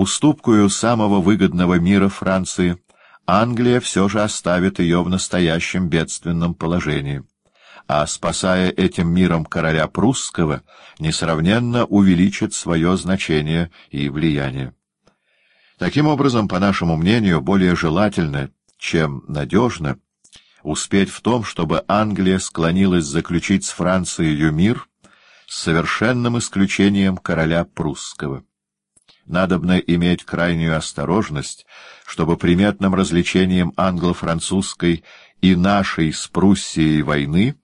уступкою самого выгодного мира Франции, Англия все же оставит ее в настоящем бедственном положении, а, спасая этим миром короля прусского, несравненно увеличит свое значение и влияние. Таким образом, по нашему мнению, более желательно, чем надежно, успеть в том, чтобы Англия склонилась заключить с Францией мир с совершенным исключением короля прусского. Надобно иметь крайнюю осторожность, чтобы приметным развлечением англо-французской и нашей с Пруссией войны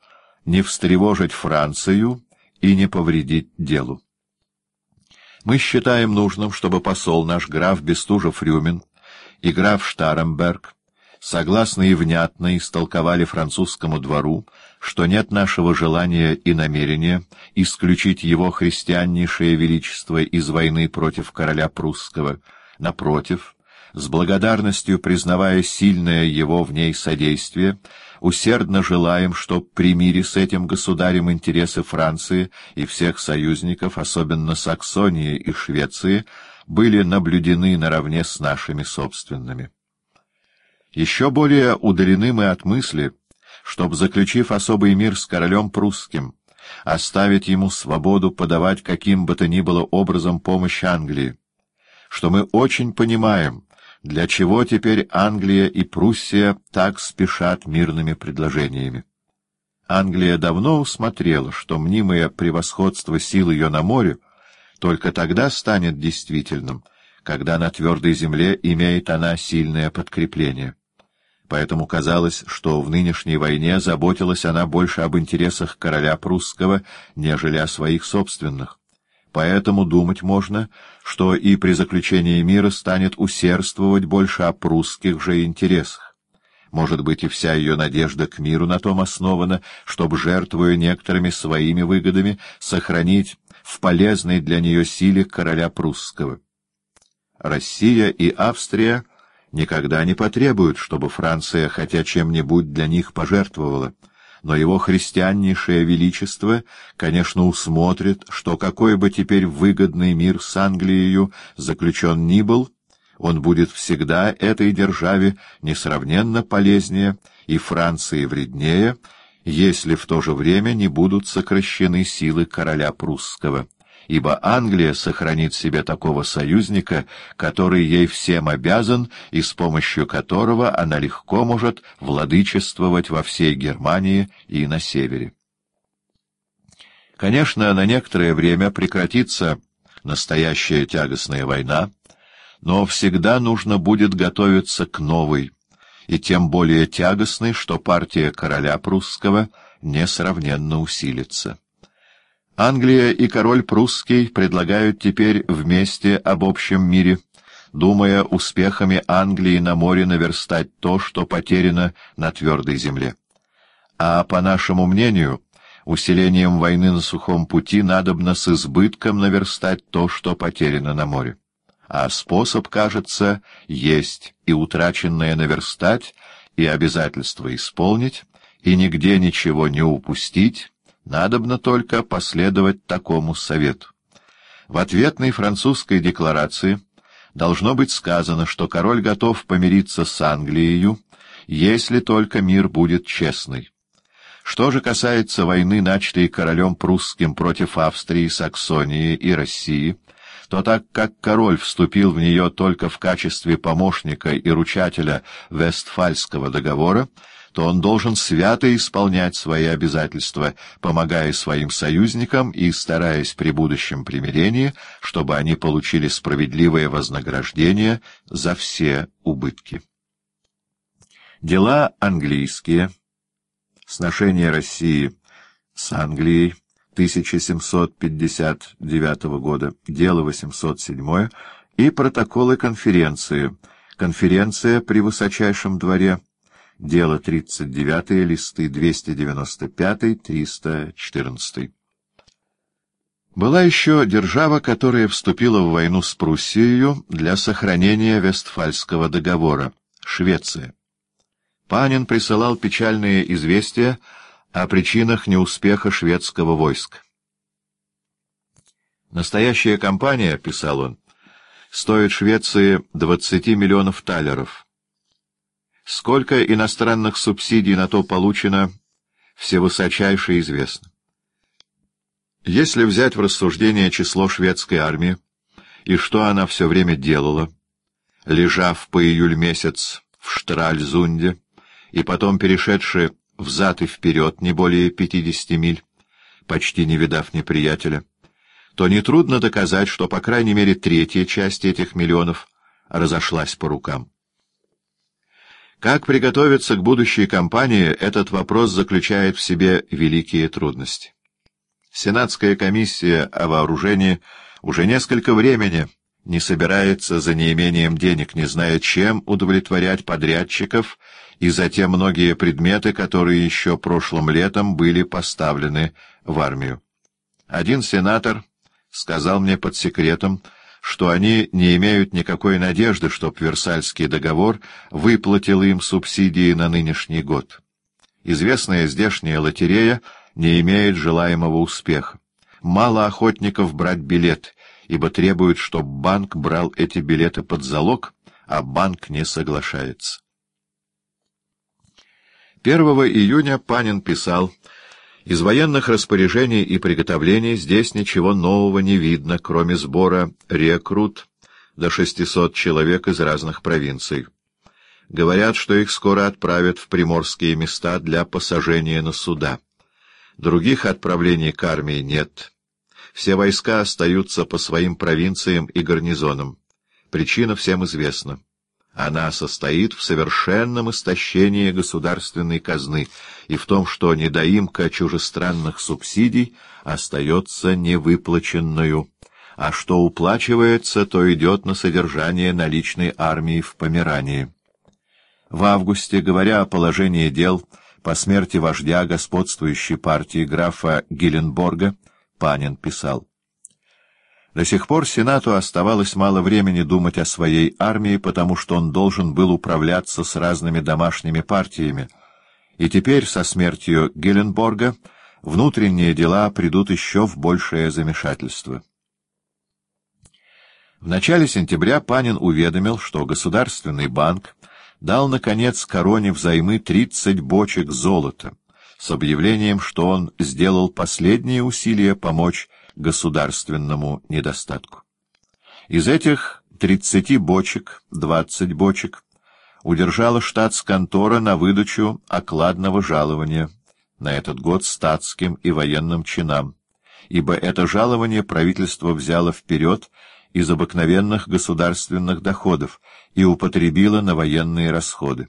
не встревожить Францию и не повредить делу. Мы считаем нужным, чтобы посол наш граф Бестужев-Рюмин и граф Штаремберг согласно и внятно истолковали французскому двору, что нет нашего желания и намерения исключить его христианнейшее величество из войны против короля прусского. Напротив, с благодарностью признавая сильное его в ней содействие, усердно желаем, чтоб при мире с этим государем интересы Франции и всех союзников, особенно Саксонии и Швеции, были наблюдены наравне с нашими собственными. Еще более удалены мы от мысли, чтоб, заключив особый мир с королем прусским, оставить ему свободу подавать каким бы то ни было образом помощь Англии, что мы очень понимаем, для чего теперь Англия и Пруссия так спешат мирными предложениями. Англия давно усмотрела, что мнимое превосходство сил ее на море только тогда станет действительным, когда на твердой земле имеет она сильное подкрепление поэтому казалось, что в нынешней войне заботилась она больше об интересах короля прусского, нежели о своих собственных. Поэтому думать можно, что и при заключении мира станет усердствовать больше о прусских же интересах. Может быть, и вся ее надежда к миру на том основана, чтобы, жертвуя некоторыми своими выгодами, сохранить в полезной для нее силе короля прусского. Россия и Австрия — никогда не потребуют, чтобы Франция хотя чем-нибудь для них пожертвовала. Но его христианнейшее величество, конечно, усмотрит, что какой бы теперь выгодный мир с Англией заключен ни был, он будет всегда этой державе несравненно полезнее и Франции вреднее, если в то же время не будут сокращены силы короля прусского ибо Англия сохранит себе такого союзника, который ей всем обязан и с помощью которого она легко может владычествовать во всей Германии и на севере. Конечно, на некоторое время прекратится настоящая тягостная война, но всегда нужно будет готовиться к новой, и тем более тягостной, что партия короля прусского несравненно усилится. Англия и король прусский предлагают теперь вместе об общем мире, думая успехами Англии на море наверстать то, что потеряно на твердой земле. А, по нашему мнению, усилением войны на сухом пути надобно с избытком наверстать то, что потеряно на море. А способ, кажется, есть и утраченное наверстать, и обязательство исполнить, и нигде ничего не упустить, Надобно только последовать такому совету. В ответной французской декларации должно быть сказано, что король готов помириться с Англией, если только мир будет честный. Что же касается войны, начатой королем прусским против Австрии, Саксонии и России, то так как король вступил в нее только в качестве помощника и ручателя Вестфальского договора, то он должен свято исполнять свои обязательства, помогая своим союзникам и стараясь при будущем примирении, чтобы они получили справедливое вознаграждение за все убытки. Дела английские. Сношение России с Англией 1759 года, дело 807 и протоколы конференции. Конференция при высочайшем дворе Дело 39, листы 295-314. Была еще держава, которая вступила в войну с Пруссией для сохранения Вестфальского договора — Швеция. Панин присылал печальные известия о причинах неуспеха шведского войска. «Настоящая кампания, — писал он, — стоит Швеции 20 миллионов талеров. Сколько иностранных субсидий на то получено, всевысочайше известно. Если взять в рассуждение число шведской армии и что она все время делала, лежав по июль месяц в Штральзунде и потом перешедши взад и вперед не более 50 миль, почти не видав неприятеля, то нетрудно доказать, что по крайней мере третья часть этих миллионов разошлась по рукам. Как приготовиться к будущей кампании, этот вопрос заключает в себе великие трудности. Сенатская комиссия о вооружении уже несколько времени не собирается за неимением денег, не зная, чем удовлетворять подрядчиков и за те многие предметы, которые еще прошлым летом были поставлены в армию. Один сенатор сказал мне под секретом, что они не имеют никакой надежды, чтоб Версальский договор выплатил им субсидии на нынешний год. Известная здешняя лотерея не имеет желаемого успеха. Мало охотников брать билет, ибо требуют, чтобы банк брал эти билеты под залог, а банк не соглашается. 1 июня Панин писал из военных распоряжений и приготовлений здесь ничего нового не видно, кроме сбора рекрут до 600 человек из разных провинций. Говорят, что их скоро отправят в приморские места для посажения на суда. Других отправлений к армии нет. Все войска остаются по своим провинциям и гарнизонам. Причина всем известна. Она состоит в совершенном истощении государственной казны и в том, что недоимка чужестранных субсидий остается невыплаченную, а что уплачивается, то идет на содержание наличной армии в Померании. В августе, говоря о положении дел по смерти вождя господствующей партии графа Геленборга, Панин писал до сих пор Сенату оставалось мало времени думать о своей армии, потому что он должен был управляться с разными домашними партиями. И теперь, со смертью Геленборга, внутренние дела придут еще в большее замешательство. В начале сентября Панин уведомил, что Государственный банк дал, наконец, короне взаймы 30 бочек золота, с объявлением, что он сделал последние усилия помочь государственному недостатку. Из этих 30 бочек, 20 бочек удержала штатс-контора на выдачу окладного жалования на этот год статским и военным чинам, ибо это жалование правительство взяло вперед из обыкновенных государственных доходов и употребило на военные расходы.